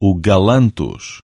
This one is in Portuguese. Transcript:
o Galantos.